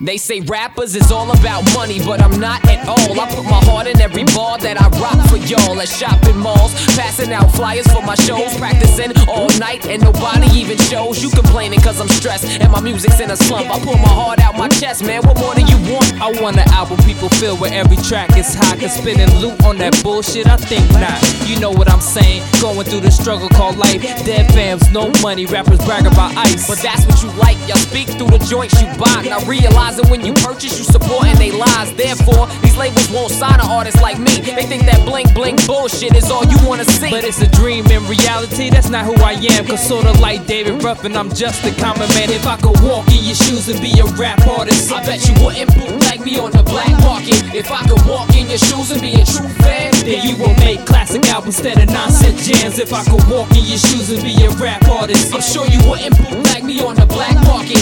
They say rappers is all about money, but I'm not at all. I put my heart in every bar that I rock for y'all at shopping malls. Passing out flyers for my shows, practicing all night, and nobody even shows. You complaining cause I'm stressed, and my music's in a slump. I pull my heart out my chest, man. What more do you want? I want an album people feel where every track is hot. Cause spinning loot on that bullshit, I think not. You know what I'm saying? Going through the struggle called life. Dead fams, no money, rappers brag about ice. But that's what you like, y'all speak through the joints you buy. Now realizing when you purchase, you supporting they lies. Therefore, these labels won't sign an artist like me. They think that bling bling bullshit is all you wanna see. But it's a dream in reality, that's not who I am. Cause sorta like David Ruffin, I'm just a common man. If I could walk in your shoes and be a rap artist, I bet you wouldn't bootleg me on the black market. If I could walk in your shoes and be a true fan, then you will make classic albums instead of nonsense jams. If I could walk in your shoes and be a rap artist, I'm sure you wouldn't bootleg me on the black market.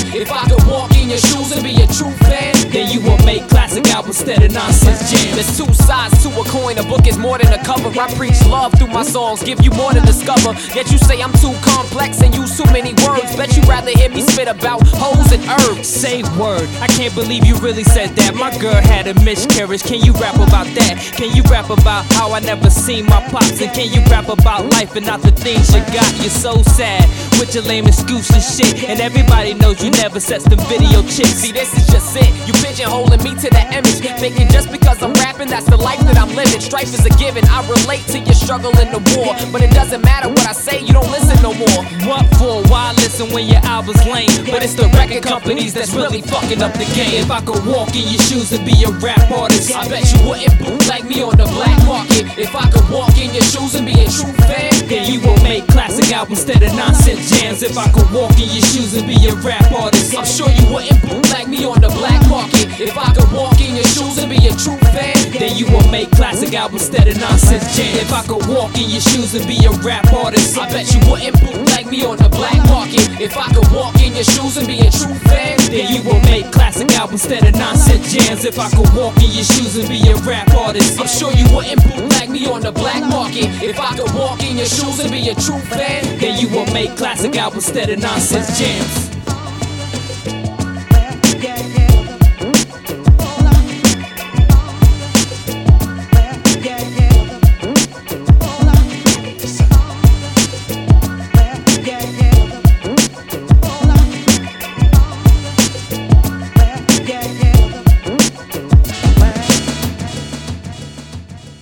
There's two sides to a coin. A book is more than a cover. I preach love through my songs, give you more to discover. Yet you say I'm too complex and use too many words. Bet you rather hear me spit about hoes and herbs. Say word, I can't believe you really said that. My girl had a miscarriage. Can you rap about that? Can you rap about how I never seen my pops? And can you rap about life and not the things you got? You're so sad with your lame excuse and shit. And everybody knows you never set the video chicks. See, this is just it. You pigeonholing me to that image. Thinking just because I'm rapping, that's the life that I'm living. Strife is a given. I relate to your struggle in the war. But it doesn't matter what I say, you don't listen no more. What for? Why listen when your album's lame? But it's the record companies that's really fucking up the game. If I could walk in your shoes and be a rap artist, I bet you wouldn't bootleg me on the black market. If I could walk in your shoes and be a true fan, then you will make classic albums instead of nonsense jams. If I could walk in your shoes and be a rap artist, I'm sure you wouldn't bootleg me instead of nonsense jams. If I could walk in your shoes and be a rap artist, I bet you wouldn't bootleg me on the black market. If I could walk in your shoes and be a true fan, then you will make classic albums instead of nonsense jams. If I could walk in your shoes and be a rap artist, I'm sure you wouldn't bootleg me on the black market. If I could walk in your shoes and be a true fan, then you will make classic albums instead of nonsense jams.